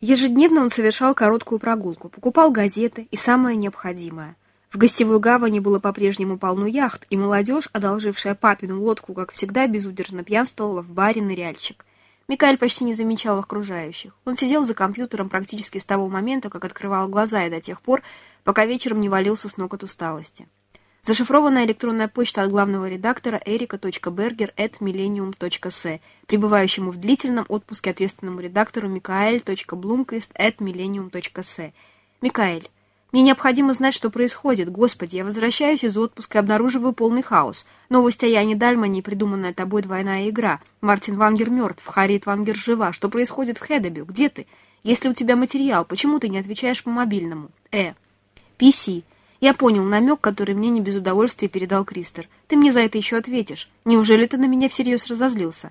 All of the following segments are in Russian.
Ежедневно он совершал короткую прогулку, покупал газеты и самое необходимое. В гостевой гавани было по-прежнему полно яхт, и молодежь, одолжившая папину лодку, как всегда, безудержно пьянствовала в баре «Ныряльщик». Микаэль почти не замечал окружающих. Он сидел за компьютером практически с того момента, как открывал глаза, и до тех пор, пока вечером не валился с ног от усталости. Зашифрованная электронная почта от главного редактора erika.berger.millennium.se, пребывающему в длительном отпуске ответственному редактору mikael.blumquist.millennium.se. Микаэль, мне необходимо знать, что происходит. Господи, я возвращаюсь из отпуска и обнаруживаю полный хаос. Новость о Яне Дальмане и придуманная тобой двойная игра. Мартин Вангер мертв, Харриет Вангер жива. Что происходит в Хедебю? Где ты? Если у тебя материал, почему ты не отвечаешь по мобильному? Э. PC. Я понял намек, который мне не без удовольствия передал Кристер. Ты мне за это еще ответишь. Неужели ты на меня всерьез разозлился?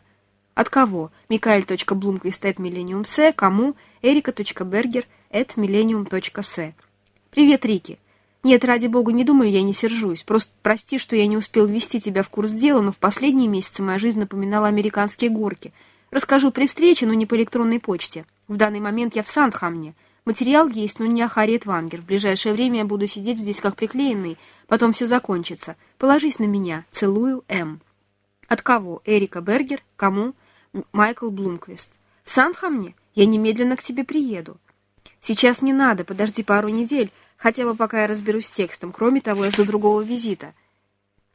От кого? Микаэль.блумквист.millennium.se Кому? Эрика.бергер.millennium.se Привет, Рики. Нет, ради бога, не думаю, я не сержусь. Просто прости, что я не успел ввести тебя в курс дела, но в последние месяцы моя жизнь напоминала американские горки. Расскажу при встрече, но не по электронной почте. В данный момент я в Сандхамне. Материал есть, но не о Харриет Вангер. В ближайшее время я буду сидеть здесь как приклеенный. Потом все закончится. Положись на меня. Целую, М. От кого? Эрика Бергер? Кому? Майкл Блумквист. В Сандхамне? Я немедленно к тебе приеду. Сейчас не надо, подожди пару недель, хотя бы пока я разберусь с текстом. Кроме того, я жду другого визита.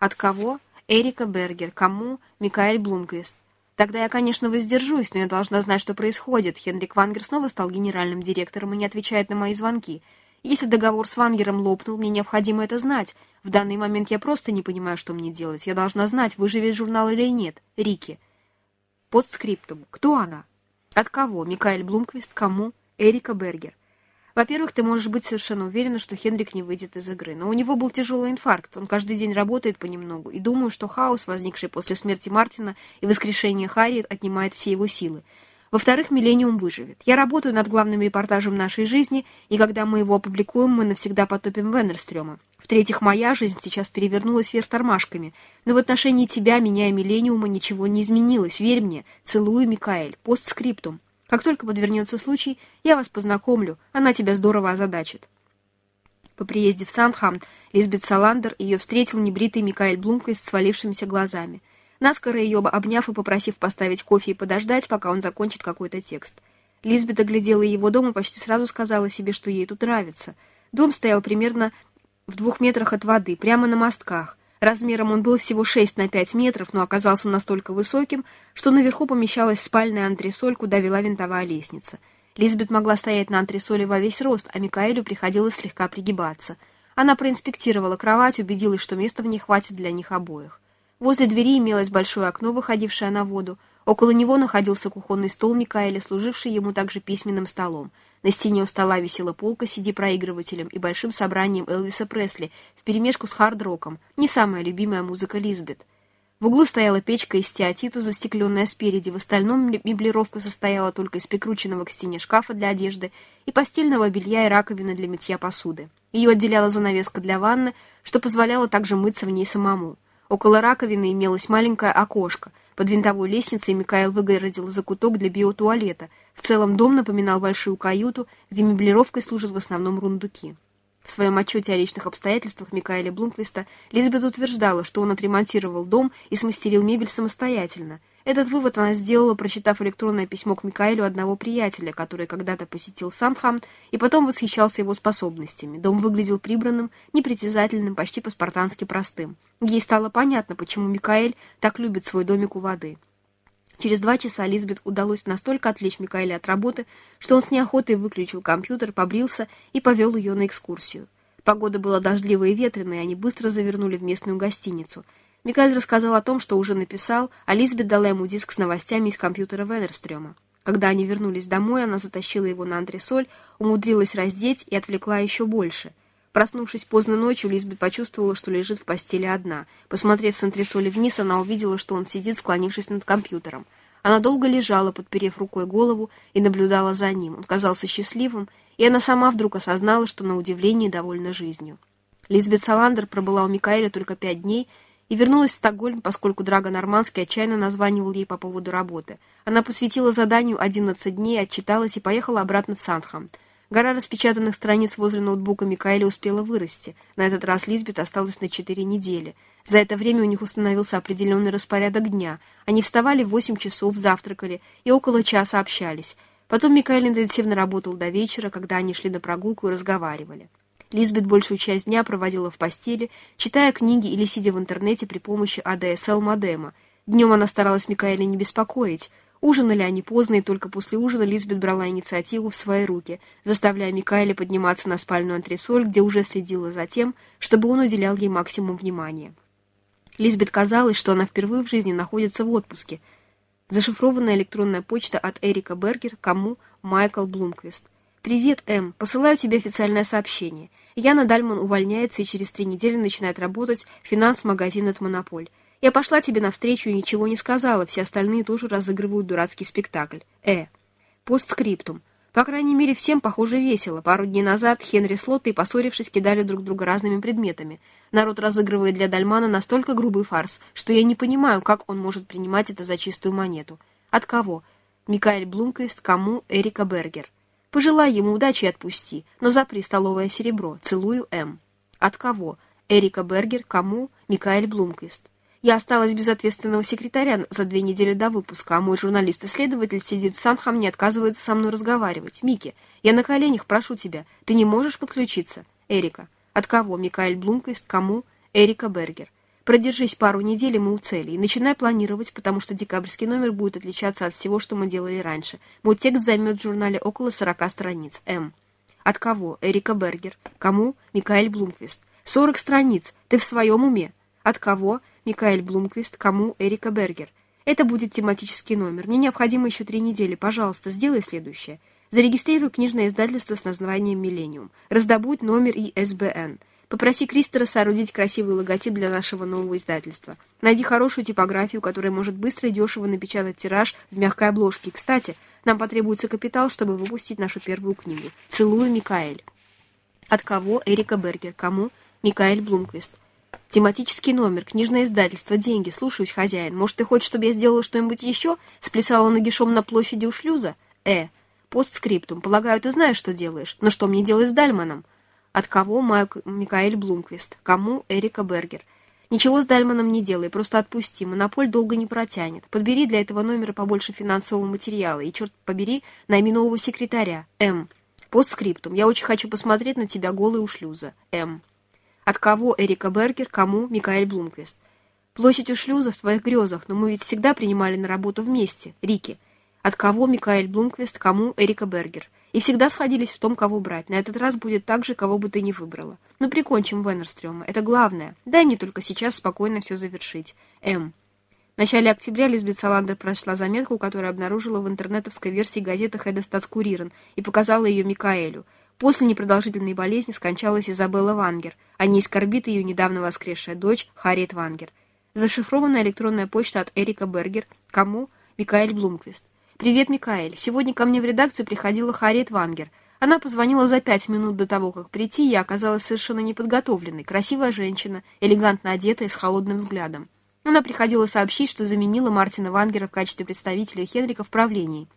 От кого? Эрика Бергер. Кому? Микаэль Блумквист. Тогда я, конечно, воздержусь, но я должна знать, что происходит. Хенрик Вангер снова стал генеральным директором и не отвечает на мои звонки. Если договор с Вангером лопнул, мне необходимо это знать. В данный момент я просто не понимаю, что мне делать. Я должна знать, выживет журнал или нет. Рики. Постскриптум. Кто она? От кого? Микаэль Блумквист. Кому? Эрика Бергер. Во-первых, ты можешь быть совершенно уверена, что Хенрик не выйдет из игры. Но у него был тяжелый инфаркт, он каждый день работает понемногу, и думаю, что хаос, возникший после смерти Мартина и воскрешения Харриет, отнимает все его силы. Во-вторых, Миллениум выживет. Я работаю над главным репортажем нашей жизни, и когда мы его опубликуем, мы навсегда потопим Веннерстрёма. В-третьих, моя жизнь сейчас перевернулась вверх тормашками. Но в отношении тебя, меня и Миллениума ничего не изменилось. Верь мне. Целую, Микаэль. Постскриптум. Как только подвернется случай, я вас познакомлю, она тебя здорово озадачит. По приезде в Сандхам Лизбет Саландер ее встретил небритый Микаэль Блумквист с свалившимися глазами. Наскоро ее обняв и попросив поставить кофе и подождать, пока он закончит какой-то текст. Лизбет оглядела его дом и почти сразу сказала себе, что ей тут нравится. Дом стоял примерно в двух метрах от воды, прямо на мостках. Размером он был всего 6 на 5 метров, но оказался настолько высоким, что наверху помещалась спальная антресоль, куда вела винтовая лестница. Лизбет могла стоять на антресоле во весь рост, а Микаэлю приходилось слегка пригибаться. Она проинспектировала кровать, убедилась, что места в ней хватит для них обоих. Возле двери имелось большое окно, выходившее на воду. Около него находился кухонный стол Микаэля, служивший ему также письменным столом. На стене у стола висела полка с CD-проигрывателем и большим собранием Элвиса Пресли вперемешку с хард-роком, не самая любимая музыка Лизбет. В углу стояла печка из стеатита, застекленная спереди, в остальном меблировка состояла только из прикрученного к стене шкафа для одежды и постельного белья и раковины для мытья посуды. Ее отделяла занавеска для ванны, что позволяло также мыться в ней самому. Около раковины имелось маленькое окошко — под винтовой лестницей Микаэл выгородил закуток для биотуалета. В целом дом напоминал большую каюту, где меблировкой служат в основном рундуки. В своем отчете о личных обстоятельствах Микаэля Блумквиста Лизбет утверждала, что он отремонтировал дом и смастерил мебель самостоятельно – этот вывод она сделала, прочитав электронное письмо к Микаэлю одного приятеля, который когда-то посетил Сандхам и потом восхищался его способностями. Дом выглядел прибранным, непритязательным, почти по-спартански простым. Ей стало понятно, почему Микаэль так любит свой домик у воды. Через два часа Лизбет удалось настолько отвлечь Микаэля от работы, что он с неохотой выключил компьютер, побрился и повел ее на экскурсию. Погода была дождливая и ветреная, и они быстро завернули в местную гостиницу — Микаэль рассказал о том, что уже написал, а Лизбет дала ему диск с новостями из компьютера Венерстрёма. Когда они вернулись домой, она затащила его на антресоль, умудрилась раздеть и отвлекла еще больше. Проснувшись поздно ночью, Лизбет почувствовала, что лежит в постели одна. Посмотрев с антресоли вниз, она увидела, что он сидит, склонившись над компьютером. Она долго лежала, подперев рукой голову, и наблюдала за ним. Он казался счастливым, и она сама вдруг осознала, что на удивление довольна жизнью. Лизбет Саландер пробыла у Микаэля только пять дней, и вернулась в Стокгольм, поскольку Драго Нормандский отчаянно названивал ей по поводу работы. Она посвятила заданию 11 дней, отчиталась и поехала обратно в Сандхам. Гора распечатанных страниц возле ноутбука Микаэля успела вырасти. На этот раз Лизбет осталась на 4 недели. За это время у них установился определенный распорядок дня. Они вставали в 8 часов, завтракали и около часа общались. Потом Микаэль интенсивно работал до вечера, когда они шли на прогулку и разговаривали. Лизбет большую часть дня проводила в постели, читая книги или сидя в интернете при помощи ADSL-модема. Днем она старалась Микаэля не беспокоить. Ужинали они поздно, и только после ужина Лизбет брала инициативу в свои руки, заставляя Микаэля подниматься на спальную антресоль, где уже следила за тем, чтобы он уделял ей максимум внимания. Лизбет казалось, что она впервые в жизни находится в отпуске. Зашифрованная электронная почта от Эрика Бергер, кому Майкл Блумквист. «Привет, М. Посылаю тебе официальное сообщение. Яна Дальман увольняется и через три недели начинает работать финанс-магазин от Монополь. Я пошла тебе навстречу и ничего не сказала, все остальные тоже разыгрывают дурацкий спектакль. Э. Постскриптум. По крайней мере, всем, похоже, весело. Пару дней назад Хенри с Лоттой, поссорившись, кидали друг друга разными предметами. Народ разыгрывает для Дальмана настолько грубый фарс, что я не понимаю, как он может принимать это за чистую монету. От кого? Микаэль Блумквист, кому Эрика Бергер. Пожелай ему удачи и отпусти, но запри столовое серебро. Целую, М. От кого? Эрика Бергер, кому? Микаэль Блумквист. Я осталась без ответственного секретаря за две недели до выпуска, а мой журналист-исследователь сидит в Санхам, не отказывается со мной разговаривать. Микки, я на коленях прошу тебя. Ты не можешь подключиться? Эрика. От кого? Микаэль Блумквист, кому? Эрика Бергер. Продержись пару недель, и мы у цели. И начинай планировать, потому что декабрьский номер будет отличаться от всего, что мы делали раньше. Мой текст займет в журнале около 40 страниц. М. От кого? Эрика Бергер. Кому? Микаэль Блумквист. 40 страниц. Ты в своем уме? От кого? Микаэль Блумквист. Кому? Эрика Бергер. Это будет тематический номер. Мне необходимо еще три недели. Пожалуйста, сделай следующее. Зарегистрируй книжное издательство с названием «Миллениум». Раздобудь номер и СБН. Попроси Кристера соорудить красивый логотип для нашего нового издательства. Найди хорошую типографию, которая может быстро и дешево напечатать тираж в мягкой обложке. Кстати, нам потребуется капитал, чтобы выпустить нашу первую книгу. Целую, Микаэль. От кого? Эрика Бергер. Кому? Микаэль Блумквист. Тематический номер, книжное издательство, деньги. Слушаюсь, хозяин. Может, ты хочешь, чтобы я сделала что-нибудь еще? Сплясала нагишом на площади у шлюза? Э. Постскриптум. Полагаю, ты знаешь, что делаешь. Но что мне делать с Дальманом? От кого Майк... Микаэль Блумквист? Кому Эрика Бергер? Ничего с Дальманом не делай, просто отпусти. Монополь долго не протянет. Подбери для этого номера побольше финансового материала и, черт побери, найми нового секретаря. М. Постскриптум. Я очень хочу посмотреть на тебя голый у шлюза. М. От кого Эрика Бергер? Кому Микаэль Блумквист? Площадь у шлюза в твоих грезах, но мы ведь всегда принимали на работу вместе. Рики. От кого Микаэль Блумквист? Кому Эрика Бергер? И всегда сходились в том, кого брать. На этот раз будет так же, кого бы ты ни выбрала. Ну, прикончим Веннерстрёма. Это главное. Дай мне только сейчас спокойно все завершить. М. В начале октября Лизбет Саландер прочла заметку, которую обнаружила в интернетовской версии газеты «Хедестатс Курирен» и показала ее Микаэлю. После непродолжительной болезни скончалась Изабелла Вангер. О ней скорбит ее недавно воскресшая дочь Харриет Вангер. Зашифрованная электронная почта от Эрика Бергер. Кому? Микаэль Блумквист. «Привет, Микаэль. Сегодня ко мне в редакцию приходила Харриет Вангер. Она позвонила за пять минут до того, как прийти, и я оказалась совершенно неподготовленной. Красивая женщина, элегантно одетая, с холодным взглядом. Она приходила сообщить, что заменила Мартина Вангера в качестве представителя Хенрика в правлении.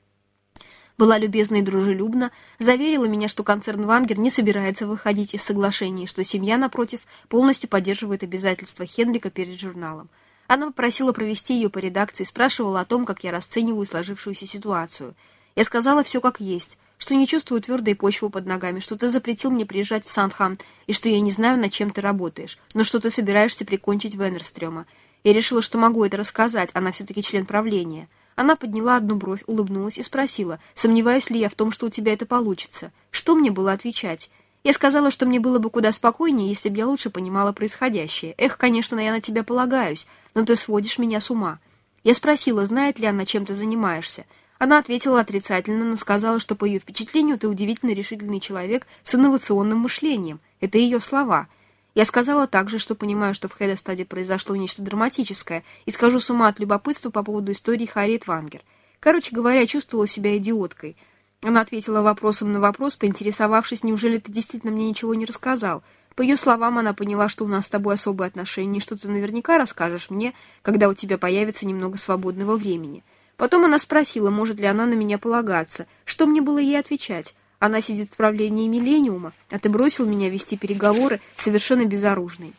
Была любезна и дружелюбна, заверила меня, что концерн Вангер не собирается выходить из соглашения, что семья, напротив, полностью поддерживает обязательства Хенрика перед журналом. Она попросила провести ее по редакции, спрашивала о том, как я расцениваю сложившуюся ситуацию. Я сказала все как есть, что не чувствую твердой почвы под ногами, что ты запретил мне приезжать в Сандхам, и что я не знаю, над чем ты работаешь, но что ты собираешься прикончить Венерстрема. Я решила, что могу это рассказать, она все-таки член правления. Она подняла одну бровь, улыбнулась и спросила, сомневаюсь ли я в том, что у тебя это получится. Что мне было отвечать? Я сказала, что мне было бы куда спокойнее, если бы я лучше понимала происходящее. Эх, конечно, я на тебя полагаюсь, но ты сводишь меня с ума. Я спросила, знает ли она, чем ты занимаешься. Она ответила отрицательно, но сказала, что по ее впечатлению ты удивительно решительный человек с инновационным мышлением. Это ее слова. Я сказала также, что понимаю, что в Хедестаде произошло нечто драматическое, и скажу с ума от любопытства по поводу истории Харриет Вангер. Короче говоря, чувствовала себя идиоткой. Она ответила вопросом на вопрос, поинтересовавшись, неужели ты действительно мне ничего не рассказал. По ее словам, она поняла, что у нас с тобой особые отношения, и что ты наверняка расскажешь мне, когда у тебя появится немного свободного времени. Потом она спросила, может ли она на меня полагаться. Что мне было ей отвечать? Она сидит в правлении Миллениума, а ты бросил меня вести переговоры совершенно безоружной.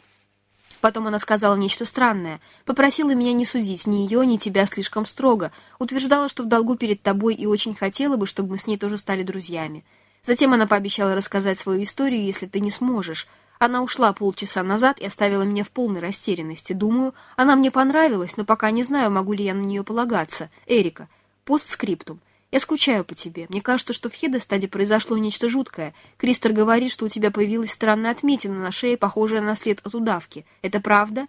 Потом она сказала нечто странное. Попросила меня не судить ни ее, ни тебя слишком строго. Утверждала, что в долгу перед тобой и очень хотела бы, чтобы мы с ней тоже стали друзьями. Затем она пообещала рассказать свою историю, если ты не сможешь. Она ушла полчаса назад и оставила меня в полной растерянности. Думаю, она мне понравилась, но пока не знаю, могу ли я на нее полагаться. Эрика. Постскриптум. Я скучаю по тебе. Мне кажется, что в Хедестаде произошло нечто жуткое. Кристер говорит, что у тебя появилась странная отметина на шее, похожая на след от удавки. Это правда?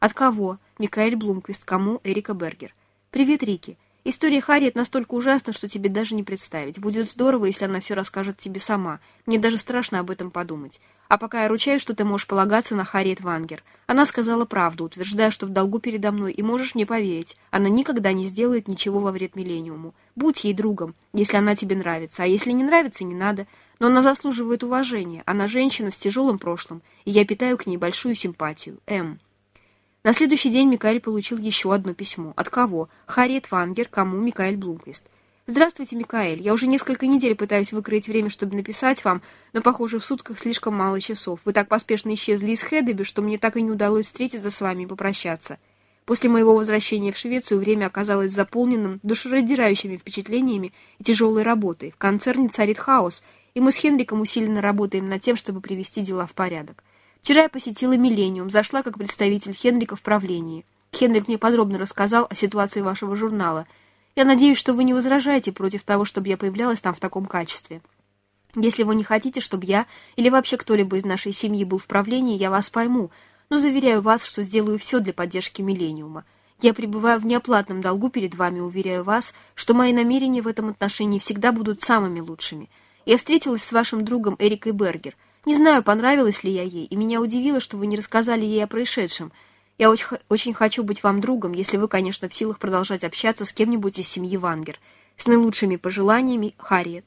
От кого? Микаэль Блумквист. Кому? Эрика Бергер. Привет, Рики. История Харриет настолько ужасна, что тебе даже не представить. Будет здорово, если она все расскажет тебе сама. Мне даже страшно об этом подумать. А пока я ручаюсь, что ты можешь полагаться на Харриет Вангер. Она сказала правду, утверждая, что в долгу передо мной, и можешь мне поверить. Она никогда не сделает ничего во вред Миллениуму. Будь ей другом, если она тебе нравится. А если не нравится, не надо. Но она заслуживает уважения. Она женщина с тяжелым прошлым, и я питаю к ней большую симпатию. М. На следующий день Микаэль получил еще одно письмо. От кого? Харриет Вангер, кому Микаэль Блумквист. «Здравствуйте, Микаэль. Я уже несколько недель пытаюсь выкроить время, чтобы написать вам, но, похоже, в сутках слишком мало часов. Вы так поспешно исчезли из Хедеби, что мне так и не удалось встретиться с вами и попрощаться. После моего возвращения в Швецию время оказалось заполненным душераздирающими впечатлениями и тяжелой работой. В концерне царит хаос, и мы с Хенриком усиленно работаем над тем, чтобы привести дела в порядок. Вчера я посетила «Миллениум», зашла как представитель Хенрика в правлении. Хенрик мне подробно рассказал о ситуации вашего журнала. Я надеюсь, что вы не возражаете против того, чтобы я появлялась там в таком качестве. Если вы не хотите, чтобы я или вообще кто-либо из нашей семьи был в правлении, я вас пойму, но заверяю вас, что сделаю все для поддержки «Миллениума». Я пребываю в неоплатном долгу перед вами, уверяю вас, что мои намерения в этом отношении всегда будут самыми лучшими. Я встретилась с вашим другом Эрикой Бергер – не знаю, понравилась ли я ей, и меня удивило, что вы не рассказали ей о происшедшем. Я очень, очень хочу быть вам другом, если вы, конечно, в силах продолжать общаться с кем-нибудь из семьи Вангер. С наилучшими пожеланиями, Харриет.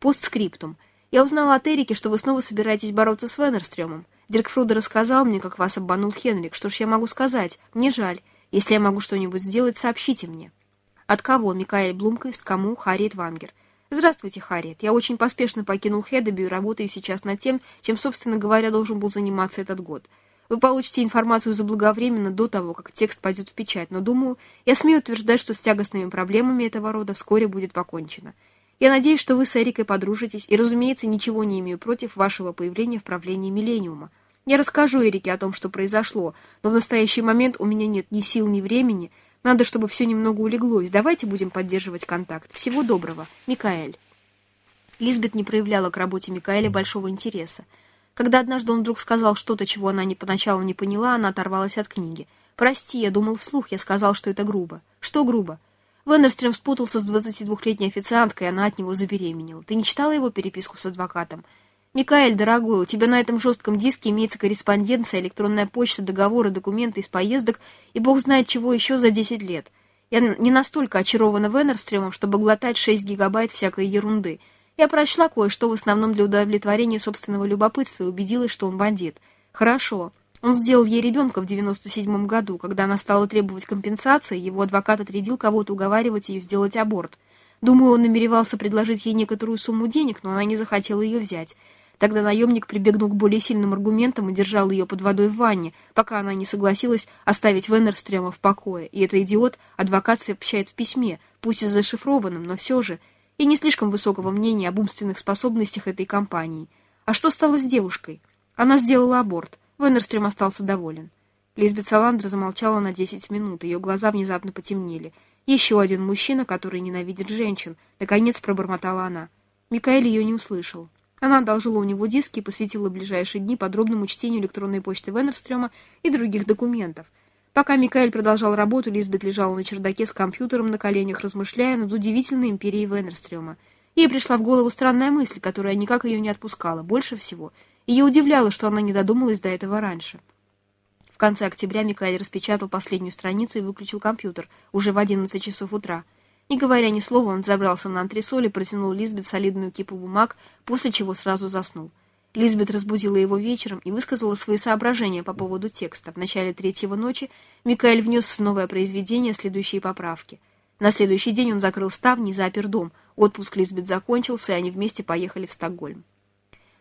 Постскриптум. Я узнала от Эрики, что вы снова собираетесь бороться с Венерстрёмом. Дирк Фруда рассказал мне, как вас обманул Хенрик. Что ж я могу сказать? Мне жаль. Если я могу что-нибудь сделать, сообщите мне. От кого? Микаэль Блумквист, кому? Харриет Вангер. «Здравствуйте, Харриет. Я очень поспешно покинул Хедеби и работаю сейчас над тем, чем, собственно говоря, должен был заниматься этот год. Вы получите информацию заблаговременно до того, как текст пойдет в печать, но, думаю, я смею утверждать, что с тягостными проблемами этого рода вскоре будет покончено. Я надеюсь, что вы с Эрикой подружитесь, и, разумеется, ничего не имею против вашего появления в правлении Миллениума. Я расскажу Эрике о том, что произошло, но в настоящий момент у меня нет ни сил, ни времени, надо, чтобы все немного улеглось. Давайте будем поддерживать контакт. Всего доброго. Микаэль. Лизбет не проявляла к работе Микаэля большого интереса. Когда однажды он вдруг сказал что-то, чего она не поначалу не поняла, она оторвалась от книги. «Прости, я думал вслух, я сказал, что это грубо». «Что грубо?» Вендерстрем спутался с 22-летней официанткой, и она от него забеременела. Ты не читала его переписку с адвокатом? «Микаэль, дорогой, у тебя на этом жестком диске имеется корреспонденция, электронная почта, договоры, документы из поездок и бог знает чего еще за 10 лет. Я не настолько очарована Венерстремом, чтобы глотать 6 гигабайт всякой ерунды. Я прочла кое-что в основном для удовлетворения собственного любопытства и убедилась, что он бандит. Хорошо. Он сделал ей ребенка в 97 году. Когда она стала требовать компенсации, его адвокат отрядил кого-то уговаривать ее сделать аборт. Думаю, он намеревался предложить ей некоторую сумму денег, но она не захотела ее взять. Тогда наемник прибегнул к более сильным аргументам и держал ее под водой в ванне, пока она не согласилась оставить Веннерстрема в покое. И этот идиот адвокат сообщает в письме, пусть и зашифрованном, но все же, и не слишком высокого мнения об умственных способностях этой компании. А что стало с девушкой? Она сделала аборт. Веннерстрем остался доволен. Лизбет Саландра замолчала на десять минут, ее глаза внезапно потемнели. «Еще один мужчина, который ненавидит женщин», — наконец пробормотала она. Микаэль ее не услышал. Она одолжила у него диски и посвятила ближайшие дни подробному чтению электронной почты Венерстрема и других документов. Пока Микаэль продолжал работу, Лизбет лежала на чердаке с компьютером на коленях, размышляя над удивительной империей Венерстрема. Ей пришла в голову странная мысль, которая никак ее не отпускала. Больше всего. Ее удивляло, что она не додумалась до этого раньше. В конце октября Микаэль распечатал последнюю страницу и выключил компьютер, уже в 11 часов утра. Не говоря ни слова, он забрался на антресоль и протянул Лизбет солидную кипу бумаг, после чего сразу заснул. Лизбет разбудила его вечером и высказала свои соображения по поводу текста. В начале третьего ночи Микаэль внес в новое произведение следующие поправки. На следующий день он закрыл ставни и запер дом. Отпуск Лизбет закончился, и они вместе поехали в Стокгольм.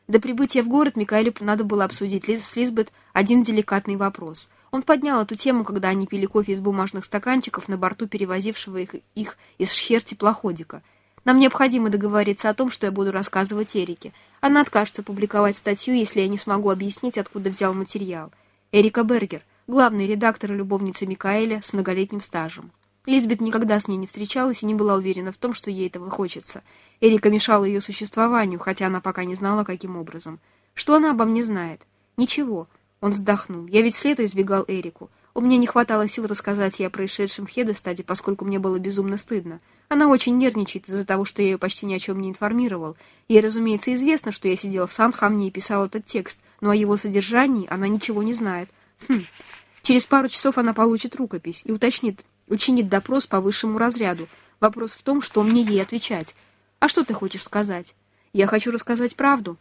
До прибытия в город Микаэлю надо было обсудить с Лизбет один деликатный вопрос. Он поднял эту тему, когда они пили кофе из бумажных стаканчиков на борту перевозившего их, их из Шхерти плоходика. «Нам необходимо договориться о том, что я буду рассказывать Эрике. Она откажется публиковать статью, если я не смогу объяснить, откуда взял материал. Эрика Бергер, главный редактор и любовница Микаэля с многолетним стажем. Лизбет никогда с ней не встречалась и не была уверена в том, что ей этого хочется. Эрика мешала ее существованию, хотя она пока не знала, каким образом. Что она обо мне знает? Ничего. Он вздохнул. Я ведь с избегал Эрику. У меня не хватало сил рассказать ей о происшедшем в Хедестаде, поскольку мне было безумно стыдно. Она очень нервничает из-за того, что я ее почти ни о чем не информировал. Ей, разумеется, известно, что я сидел в Сандхамне и писал этот текст, но о его содержании она ничего не знает. Хм. Через пару часов она получит рукопись и уточнит, учинит допрос по высшему разряду. Вопрос в том, что мне ей отвечать. А что ты хочешь сказать? Я хочу рассказать правду.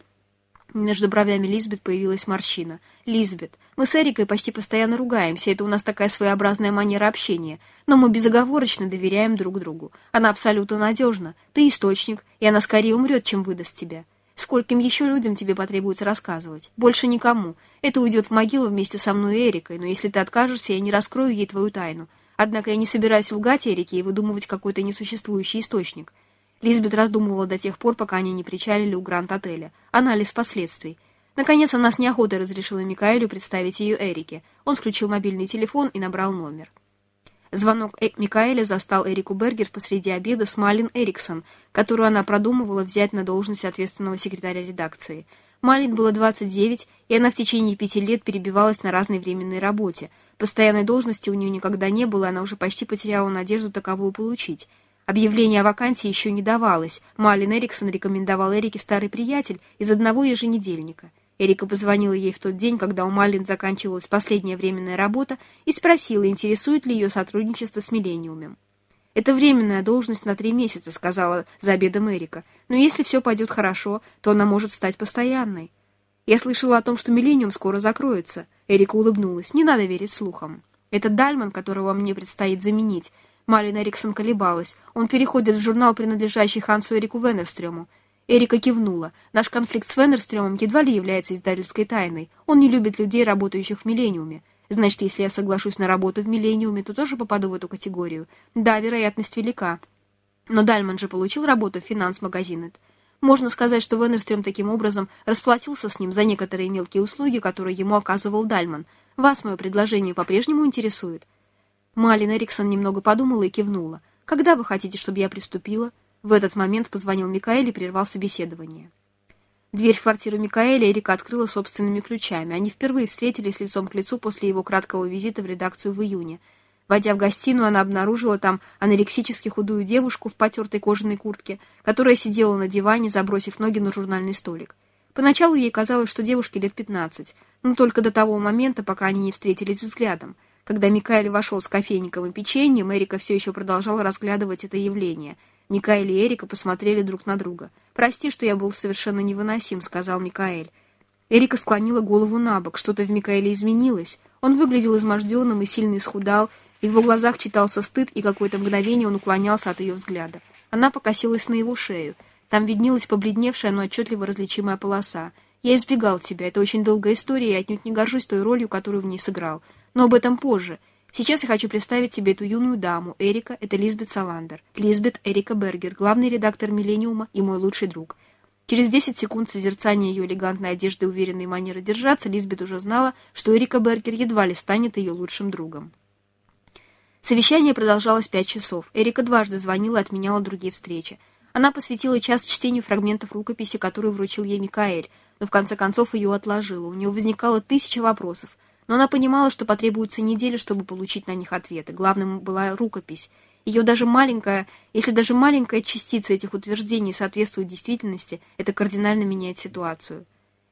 Между бровями Лизбет появилась морщина. «Лизбет, мы с Эрикой почти постоянно ругаемся, это у нас такая своеобразная манера общения, но мы безоговорочно доверяем друг другу. Она абсолютно надежна, ты источник, и она скорее умрет, чем выдаст тебя. Скольким еще людям тебе потребуется рассказывать? Больше никому. Это уйдет в могилу вместе со мной и Эрикой, но если ты откажешься, я не раскрою ей твою тайну. Однако я не собираюсь лгать Эрике и выдумывать какой-то несуществующий источник». Лизбет раздумывала до тех пор, пока они не причалили у Гранд-отеля. Анализ последствий. Наконец, она с неохотой разрешила Микаэлю представить ее Эрике. Он включил мобильный телефон и набрал номер. Звонок э Микаэля застал Эрику Бергер посреди обеда с Малин Эриксон, которую она продумывала взять на должность ответственного секретаря редакции. Малин было 29, и она в течение пяти лет перебивалась на разной временной работе. Постоянной должности у нее никогда не было, и она уже почти потеряла надежду таковую получить – Объявление о вакансии еще не давалось. Малин Эриксон рекомендовал Эрике старый приятель из одного еженедельника. Эрика позвонила ей в тот день, когда у Малин заканчивалась последняя временная работа, и спросила, интересует ли ее сотрудничество с Миллениумом. «Это временная должность на три месяца», — сказала за обедом Эрика. «Но если все пойдет хорошо, то она может стать постоянной». «Я слышала о том, что Миллениум скоро закроется». Эрика улыбнулась. «Не надо верить слухам. Это Дальман, которого мне предстоит заменить. Малин Эриксон колебалась. Он переходит в журнал, принадлежащий Хансу Эрику Венерстрему. Эрика кивнула. Наш конфликт с Венерстрёмом едва ли является издательской тайной. Он не любит людей, работающих в Миллениуме. Значит, если я соглашусь на работу в Миллениуме, то тоже попаду в эту категорию. Да, вероятность велика. Но Дальман же получил работу в финанс-магазинет. Можно сказать, что Венерстрем таким образом расплатился с ним за некоторые мелкие услуги, которые ему оказывал Дальман. Вас мое предложение по-прежнему интересует? Малин Эриксон немного подумала и кивнула. «Когда вы хотите, чтобы я приступила?» В этот момент позвонил Микаэль и прервал собеседование. Дверь в квартиру Микаэля Эрика открыла собственными ключами. Они впервые встретились лицом к лицу после его краткого визита в редакцию в июне. Войдя в гостиную, она обнаружила там анорексически худую девушку в потертой кожаной куртке, которая сидела на диване, забросив ноги на журнальный столик. Поначалу ей казалось, что девушке лет пятнадцать, но только до того момента, пока они не встретились взглядом. Когда Микаэль вошел с кофейником и печеньем, Эрика все еще продолжала разглядывать это явление. Микаэль и Эрика посмотрели друг на друга. «Прости, что я был совершенно невыносим», — сказал Микаэль. Эрика склонила голову на бок. Что-то в Микаэле изменилось. Он выглядел изможденным и сильно исхудал. В его глазах читался стыд, и какое-то мгновение он уклонялся от ее взгляда. Она покосилась на его шею. Там виднелась побледневшая, но отчетливо различимая полоса. «Я избегал тебя. Это очень долгая история, и отнюдь не горжусь той ролью, которую в ней сыграл. Но об этом позже. Сейчас я хочу представить тебе эту юную даму. Эрика — это Лизбет Саландер. Лизбет Эрика Бергер, главный редактор «Миллениума» и мой лучший друг. Через 10 секунд созерцания ее элегантной одежды и уверенной манеры держаться, Лизбет уже знала, что Эрика Бергер едва ли станет ее лучшим другом. Совещание продолжалось пять часов. Эрика дважды звонила и отменяла другие встречи. Она посвятила час чтению фрагментов рукописи, которую вручил ей Микаэль, но в конце концов ее отложила. У нее возникало тысяча вопросов но она понимала, что потребуется неделя, чтобы получить на них ответы. Главным была рукопись. Ее даже маленькая, если даже маленькая частица этих утверждений соответствует действительности, это кардинально меняет ситуацию.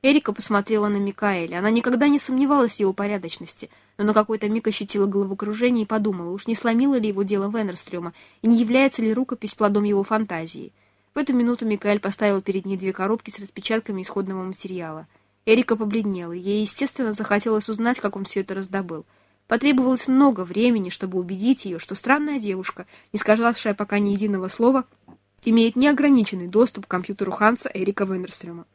Эрика посмотрела на Микаэля. Она никогда не сомневалась в его порядочности, но на какой-то миг ощутила головокружение и подумала, уж не сломило ли его дело Венерстрёма, и не является ли рукопись плодом его фантазии. В эту минуту Микаэль поставил перед ней две коробки с распечатками исходного материала. Эрика побледнела. Ей, естественно, захотелось узнать, как он все это раздобыл. Потребовалось много времени, чтобы убедить ее, что странная девушка, не сказавшая пока ни единого слова, имеет неограниченный доступ к компьютеру Ханса Эрика Венерстрема.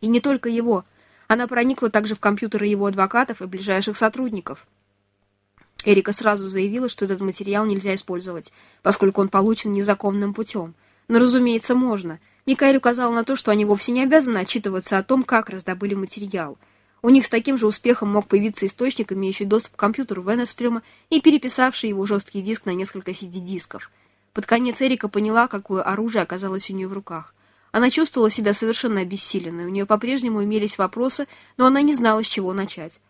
И не только его. Она проникла также в компьютеры его адвокатов и ближайших сотрудников. Эрика сразу заявила, что этот материал нельзя использовать, поскольку он получен незаконным путем. Но, разумеется, можно. Микаэль указал на то, что они вовсе не обязаны отчитываться о том, как раздобыли материал. У них с таким же успехом мог появиться источник, имеющий доступ к компьютеру Венерстрема и переписавший его жесткий диск на несколько CD-дисков. Под конец Эрика поняла, какое оружие оказалось у нее в руках. Она чувствовала себя совершенно обессиленной, у нее по-прежнему имелись вопросы, но она не знала, с чего начать.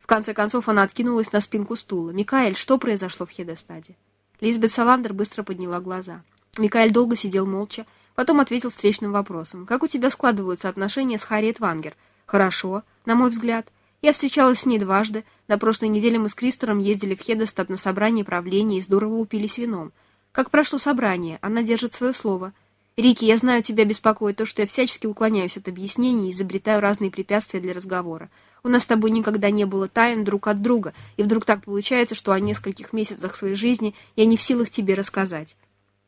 В конце концов она откинулась на спинку стула. «Микаэль, что произошло в Хедестаде?» Лизбет Саландер быстро подняла глаза. Микаэль долго сидел молча, потом ответил встречным вопросом. «Как у тебя складываются отношения с Харриет Вангер?» «Хорошо, на мой взгляд. Я встречалась с ней дважды. На прошлой неделе мы с Кристором ездили в Хедестад на собрание правления и здорово упились вином. Как прошло собрание, она держит свое слово. Рики, я знаю, тебя беспокоит то, что я всячески уклоняюсь от объяснений и изобретаю разные препятствия для разговора. У нас с тобой никогда не было тайн друг от друга, и вдруг так получается, что о нескольких месяцах своей жизни я не в силах тебе рассказать.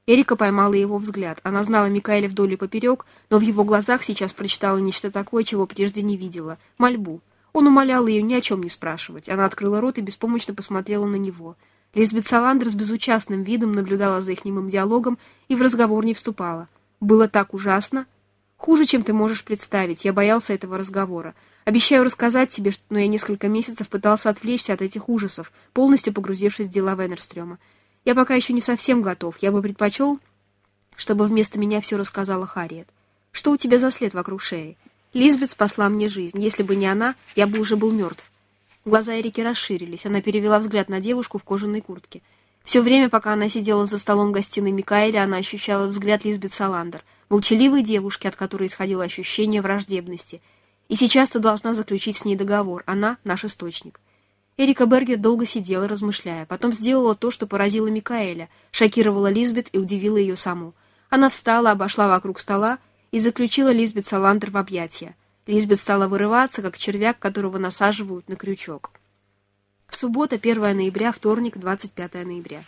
Эрика поймала его взгляд. Она знала Микаэля вдоль и поперек, но в его глазах сейчас прочитала нечто такое, чего прежде не видела — мольбу. Он умолял ее ни о чем не спрашивать. Она открыла рот и беспомощно посмотрела на него. Лизбет Саландер с безучастным видом наблюдала за их немым диалогом и в разговор не вступала. «Было так ужасно?» «Хуже, чем ты можешь представить. Я боялся этого разговора. Обещаю рассказать тебе, но я несколько месяцев пытался отвлечься от этих ужасов, полностью погрузившись в дела Венерстрема. Я пока еще не совсем готов. Я бы предпочел, чтобы вместо меня все рассказала Харриет. Что у тебя за след вокруг шеи? Лизбет спасла мне жизнь. Если бы не она, я бы уже был мертв. Глаза Эрики расширились. Она перевела взгляд на девушку в кожаной куртке. Все время, пока она сидела за столом гостиной Микаэля, она ощущала взгляд Лизбет Саландер, молчаливой девушки, от которой исходило ощущение враждебности. И сейчас ты должна заключить с ней договор. Она — наш источник. Эрика Бергер долго сидела, размышляя. Потом сделала то, что поразило Микаэля, шокировала Лизбет и удивила ее саму. Она встала, обошла вокруг стола и заключила Лизбет Саландер в объятия. Лизбет стала вырываться, как червяк, которого насаживают на крючок. Суббота, 1 ноября, вторник, 25 ноября.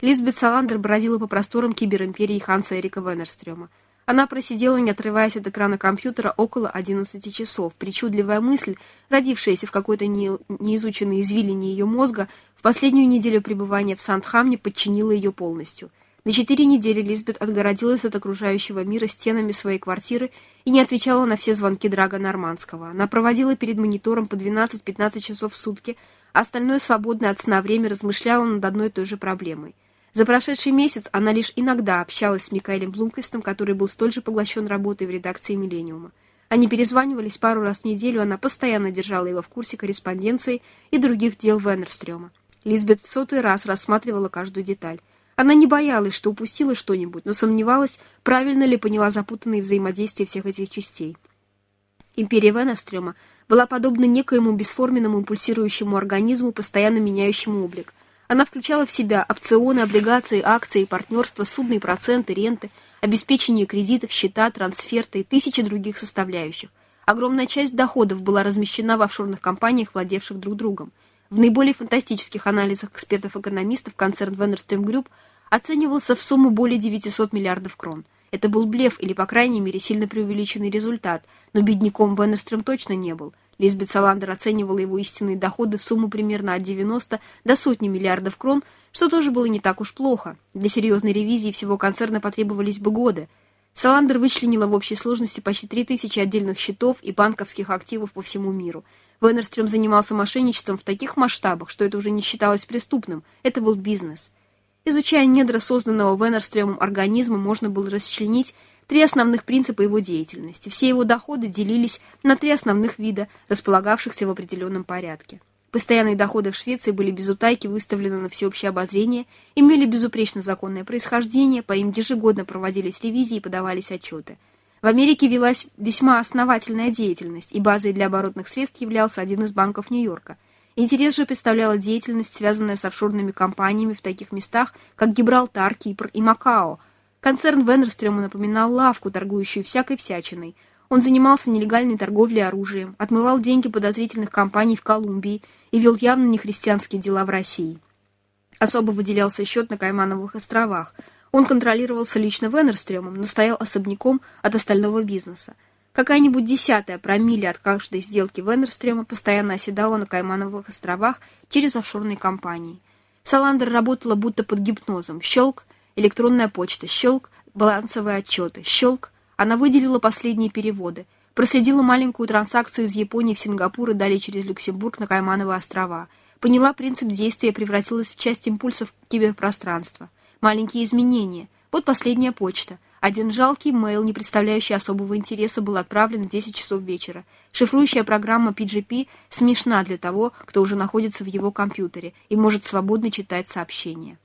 Лизбет Саландер бродила по просторам киберимперии Ханса Эрика Венерстрема. Она просидела, не отрываясь от экрана компьютера, около 11 часов. Причудливая мысль, родившаяся в какой-то не, неизученной извилине ее мозга, в последнюю неделю пребывания в Сандхамне подчинила ее полностью. На четыре недели Лизбет отгородилась от окружающего мира стенами своей квартиры и не отвечала на все звонки Драга Нормандского. Она проводила перед монитором по 12-15 часов в сутки, а остальное свободное от сна время размышляла над одной и той же проблемой. За прошедший месяц она лишь иногда общалась с Микаэлем Блумквистом, который был столь же поглощен работой в редакции «Миллениума». Они перезванивались пару раз в неделю, она постоянно держала его в курсе корреспонденции и других дел Венерстрема. Лизбет в сотый раз рассматривала каждую деталь. Она не боялась, что упустила что-нибудь, но сомневалась, правильно ли поняла запутанные взаимодействия всех этих частей. Империя Веннерстрема была подобна некоему бесформенному пульсирующему организму, постоянно меняющему облик. Она включала в себя опционы, облигации, акции, партнерства, ссудные проценты, ренты, обеспечение кредитов, счета, трансферты и тысячи других составляющих. Огромная часть доходов была размещена в офшорных компаниях, владевших друг другом. В наиболее фантастических анализах экспертов-экономистов концерн Веннерстрем Групп оценивался в сумму более 900 миллиардов крон. Это был блеф или, по крайней мере, сильно преувеличенный результат, но бедняком Венерстрем точно не был. Лизбет Саландер оценивала его истинные доходы в сумму примерно от 90 до сотни миллиардов крон, что тоже было не так уж плохо. Для серьезной ревизии всего концерна потребовались бы годы. Саландер вычленила в общей сложности почти 3000 отдельных счетов и банковских активов по всему миру. Венерстрем занимался мошенничеством в таких масштабах, что это уже не считалось преступным. Это был бизнес. Изучая недра созданного Венерстремом организма, можно было расчленить три основных принципа его деятельности. Все его доходы делились на три основных вида, располагавшихся в определенном порядке. Постоянные доходы в Швеции были без утайки выставлены на всеобщее обозрение, имели безупречно законное происхождение, по им ежегодно проводились ревизии и подавались отчеты. В Америке велась весьма основательная деятельность, и базой для оборотных средств являлся один из банков Нью-Йорка. Интерес же представляла деятельность, связанная с офшорными компаниями в таких местах, как Гибралтар, Кипр и Макао – Концерн Венерстрёма напоминал лавку, торгующую всякой всячиной. Он занимался нелегальной торговлей оружием, отмывал деньги подозрительных компаний в Колумбии и вел явно нехристианские дела в России. Особо выделялся счет на Каймановых островах. Он контролировался лично Венерстрёмом, но стоял особняком от остального бизнеса. Какая-нибудь десятая промилле от каждой сделки Венерстрема постоянно оседала на Каймановых островах через офшорные компании. Саландер работала будто под гипнозом. Щелк, электронная почта, щелк, балансовые отчеты, щелк. Она выделила последние переводы, проследила маленькую транзакцию из Японии в Сингапур и далее через Люксембург на Каймановы острова. Поняла принцип действия, превратилась в часть импульсов киберпространства. Маленькие изменения. Вот последняя почта — один жалкий мейл, не представляющий особого интереса, был отправлен в 10 часов вечера. Шифрующая программа PGP смешна для того, кто уже находится в его компьютере и может свободно читать сообщения.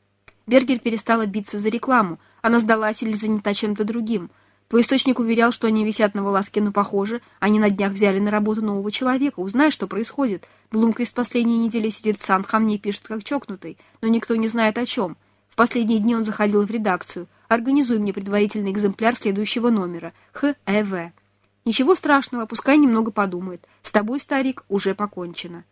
Бергер перестала биться за рекламу. Она сдалась или занята чем-то другим. Твой источник уверял, что они висят на волоске, но похоже, они на днях взяли на работу нового человека. Узнай, что происходит. Блумка из последней недели сидит в Санхамне и пишет как чокнутый, но никто не знает о чем. В последние дни он заходил в редакцию. Организуй мне предварительный экземпляр следующего номера. Х. Э. В. Ничего страшного, пускай немного подумает. С тобой, старик, уже покончено.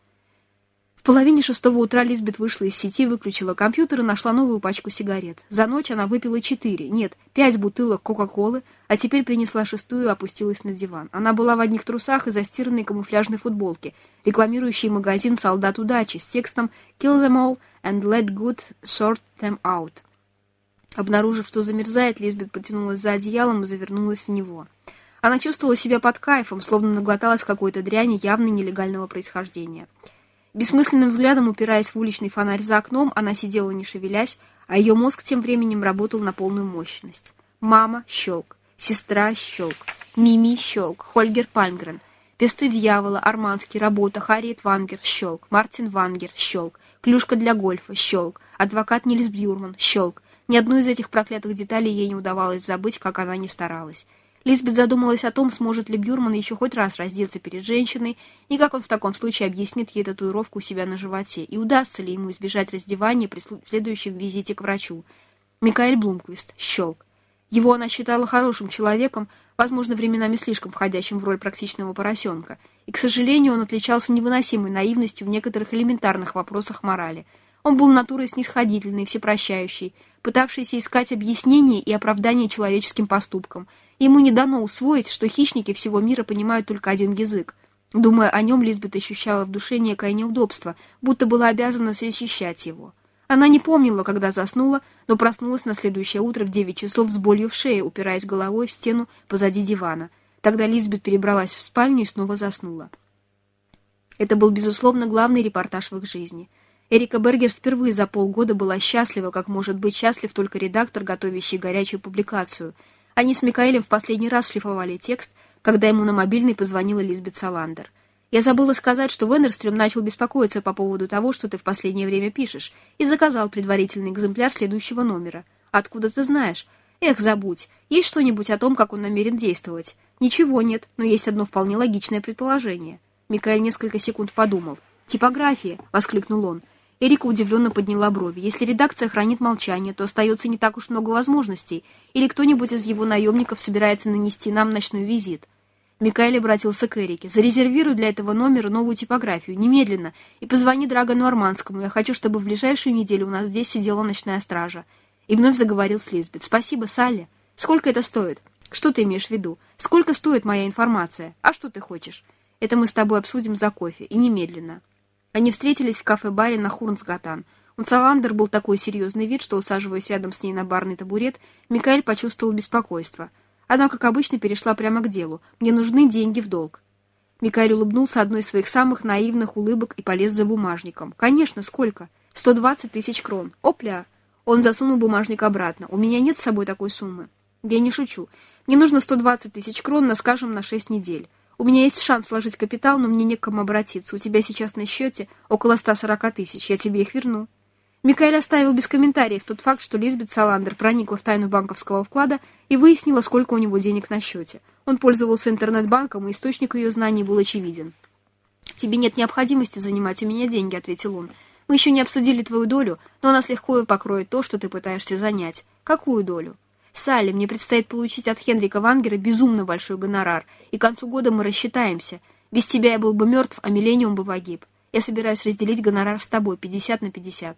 В половине шестого утра Лизбет вышла из сети, выключила компьютер и нашла новую пачку сигарет. За ночь она выпила четыре, нет, пять бутылок Кока-Колы, а теперь принесла шестую и опустилась на диван. Она была в одних трусах и застиранной камуфляжной футболке, рекламирующей магазин «Солдат удачи» с текстом «Kill them all and let good sort them out». Обнаружив, что замерзает, Лизбет потянулась за одеялом и завернулась в него. Она чувствовала себя под кайфом, словно наглоталась какой-то дряни явно нелегального происхождения. Бессмысленным взглядом, упираясь в уличный фонарь за окном, она сидела не шевелясь, а ее мозг тем временем работал на полную мощность. Мама — щелк, сестра — щелк, Мими — щелк, Хольгер Пальмгрен, Песты дьявола, Арманский, работа, Харриет Вангер — щелк, Мартин Вангер — щелк, Клюшка для гольфа — щелк, адвокат Нильс Бьюрман — щелк, ни одну из этих проклятых деталей ей не удавалось забыть, как она ни старалась. Лизбет задумалась о том, сможет ли Бюрман еще хоть раз раздеться перед женщиной, и как он в таком случае объяснит ей татуировку у себя на животе, и удастся ли ему избежать раздевания при следующем визите к врачу. Микаэль Блумквист. Щелк. Его она считала хорошим человеком, возможно, временами слишком входящим в роль практичного поросенка, и, к сожалению, он отличался невыносимой наивностью в некоторых элементарных вопросах морали. Он был натурой снисходительной, всепрощающей, пытавшийся искать объяснение и оправдание человеческим поступкам. Ему не дано усвоить, что хищники всего мира понимают только один язык. Думая о нем, Лизбет ощущала в душе некое неудобство, будто была обязана защищать его. Она не помнила, когда заснула, но проснулась на следующее утро в девять часов с болью в шее, упираясь головой в стену позади дивана. Тогда Лизбет перебралась в спальню и снова заснула. Это был, безусловно, главный репортаж в их жизни — Эрика Бергер впервые за полгода была счастлива, как может быть счастлив только редактор, готовящий горячую публикацию. Они с Микаэлем в последний раз шлифовали текст, когда ему на мобильный позвонила Лизбет Саландер. «Я забыла сказать, что Венерстрем начал беспокоиться по поводу того, что ты в последнее время пишешь, и заказал предварительный экземпляр следующего номера. Откуда ты знаешь? Эх, забудь. Есть что-нибудь о том, как он намерен действовать? Ничего нет, но есть одно вполне логичное предположение». Микаэль несколько секунд подумал. «Типография!» — воскликнул он. Эрика удивленно подняла брови. Если редакция хранит молчание, то остается не так уж много возможностей. Или кто-нибудь из его наемников собирается нанести нам ночной визит. Микаэль обратился к Эрике. «Зарезервируй для этого номера новую типографию, немедленно, и позвони Драгону Арманскому. Я хочу, чтобы в ближайшую неделю у нас здесь сидела ночная стража». И вновь заговорил с Лизбет. «Спасибо, Салли. Сколько это стоит? Что ты имеешь в виду? Сколько стоит моя информация? А что ты хочешь? Это мы с тобой обсудим за кофе, и немедленно». Они встретились в кафе-баре на Хурнсгатан. У Саландер был такой серьезный вид, что, усаживаясь рядом с ней на барный табурет, Микаэль почувствовал беспокойство. Она, как обычно, перешла прямо к делу. «Мне нужны деньги в долг». Микаэль улыбнулся одной из своих самых наивных улыбок и полез за бумажником. «Конечно, сколько?» «Сто двадцать тысяч крон». «Опля!» Он засунул бумажник обратно. «У меня нет с собой такой суммы». «Я не шучу. Мне нужно сто двадцать тысяч крон, на, скажем, на шесть недель». У меня есть шанс вложить капитал, но мне не к кому обратиться. У тебя сейчас на счете около 140 тысяч. Я тебе их верну». Микаэль оставил без комментариев тот факт, что Лизбет Саландер проникла в тайну банковского вклада и выяснила, сколько у него денег на счете. Он пользовался интернет-банком, и источник ее знаний был очевиден. «Тебе нет необходимости занимать у меня деньги», — ответил он. «Мы еще не обсудили твою долю, но у нас легко покроет то, что ты пытаешься занять. Какую долю?» Салли, мне предстоит получить от Хенрика Вангера безумно большой гонорар, и к концу года мы рассчитаемся. Без тебя я был бы мертв, а Миллениум бы погиб. Я собираюсь разделить гонорар с тобой, 50 на 50.